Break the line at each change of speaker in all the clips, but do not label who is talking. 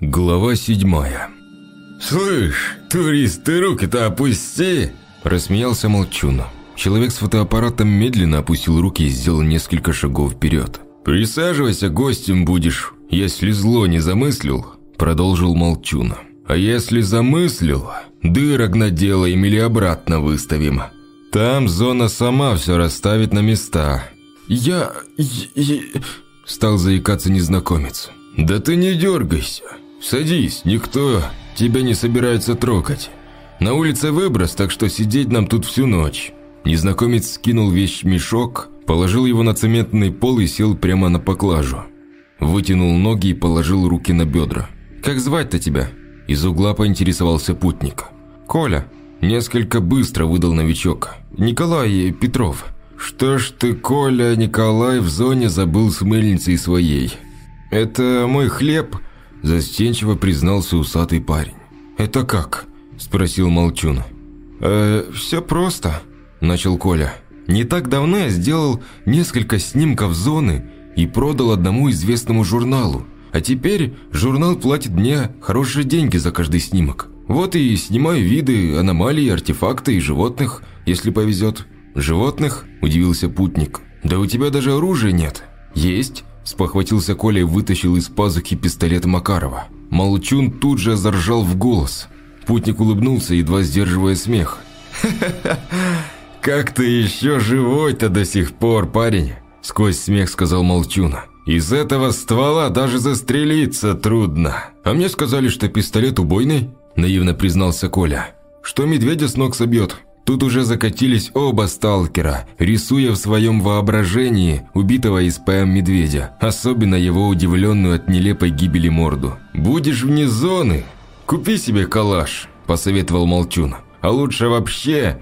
Глава седьмая. «Слышь, турист, ты руки-то опусти!» Рассмеялся Молчуна. Человек с фотоаппаратом медленно опустил руки и сделал несколько шагов вперед. «Присаживайся, гостем будешь, если зло не замыслил», продолжил Молчуна. «А если замыслил, дырок наделаем или обратно выставим. Там зона сама все расставит на места».
«Я... я...»
Стал заикаться незнакомец. «Да ты не дергайся. Садись, никто тебя не собирается трогать. На улице выброс, так что сидеть нам тут всю ночь». Незнакомец скинул вещь-мешок, положил его на цементный пол и сел прямо на поклажу. Вытянул ноги и положил руки на бедра. «Как звать-то тебя?» Из угла поинтересовался путник.
«Коля».
Несколько быстро выдал новичок.
«Николай Петров».
«Что ж ты, Коля, Николай, в зоне забыл с мыльницей своей?» «Это мой хлеб», – застенчиво признался усатый парень.
«Это как?»
– спросил Молчун.
«Э, все просто», –
начал Коля.
«Не так давно я сделал несколько снимков зоны и продал одному известному журналу. А теперь журнал платит мне хорошие деньги за каждый снимок. Вот и снимаю виды, аномалии, артефакты и животных, если повезет».
«Животных?» – удивился путник. «Да у тебя даже оружия нет».
«Есть».
Спохватился Коля и вытащил из пазухи пистолет Макарова. Молчун тут же заржал в голос. Путник улыбнулся, едва сдерживая смех. «Ха-ха-ха! Как ты еще живой-то до сих пор, парень?» Сквозь смех сказал Молчуна. «Из этого ствола даже застрелиться трудно».
«А мне сказали, что пистолет убойный?»
Наивно признался Коля.
«Что медведя с ног собьет?»
Тут уже закатились оба сталкера, рисуя в своем воображении убитого из ПМ медведя, особенно его удивленную от нелепой гибели морду. «Будешь вне зоны? Купи себе калаш», – посоветовал Молчун. «А лучше вообще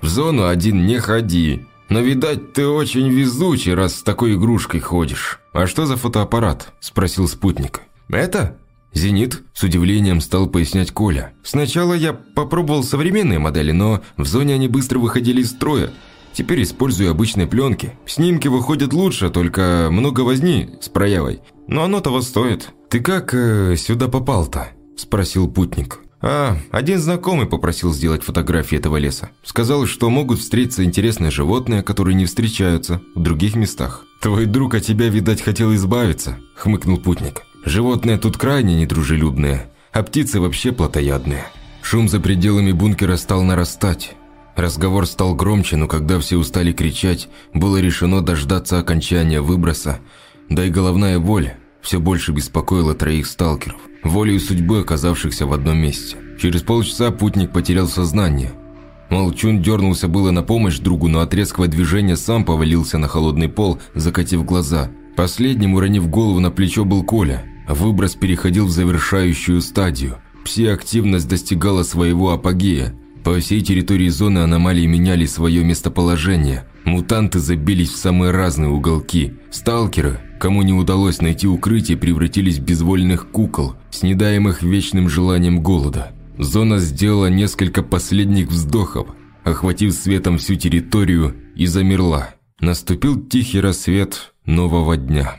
в зону один не ходи. Но, видать, ты очень везучий, раз с такой игрушкой ходишь». «А что за фотоаппарат?» – спросил спутник.
«Это?»
«Зенит?» – с удивлением стал пояснять Коля.
«Сначала я попробовал современные модели, но в зоне они быстро выходили из строя. Теперь использую обычные пленки. Снимки выходят лучше, только много возни с проявой. Но оно того стоит».
«Ты как э, сюда попал-то?» – спросил путник.
«А, один знакомый попросил сделать фотографии этого леса. Сказал, что могут встретиться интересные животные, которые не встречаются в других местах».
«Твой друг от тебя, видать, хотел избавиться», – хмыкнул путник. Животные тут крайне недружелюбные, а птицы вообще плотоядные. Шум за пределами бункера стал нарастать. Разговор стал громче, но когда все устали кричать, было решено дождаться окончания выброса, да и головная боль все больше беспокоила троих сталкеров, волею судьбы оказавшихся в одном месте. Через полчаса путник потерял сознание. Молчун дернулся было на помощь другу, но от резкого движения сам повалился на холодный пол, закатив глаза. Последним, уронив голову на плечо, был Коля. Выброс переходил в завершающую стадию. Пси-активность достигала своего апогея. По всей территории зоны аномалии меняли свое местоположение. Мутанты забились в самые разные уголки. Сталкеры, кому не удалось найти укрытие, превратились в безвольных кукол, снедаемых вечным желанием голода. Зона сделала несколько последних вздохов, охватив светом всю территорию и замерла. Наступил тихий рассвет нового дня.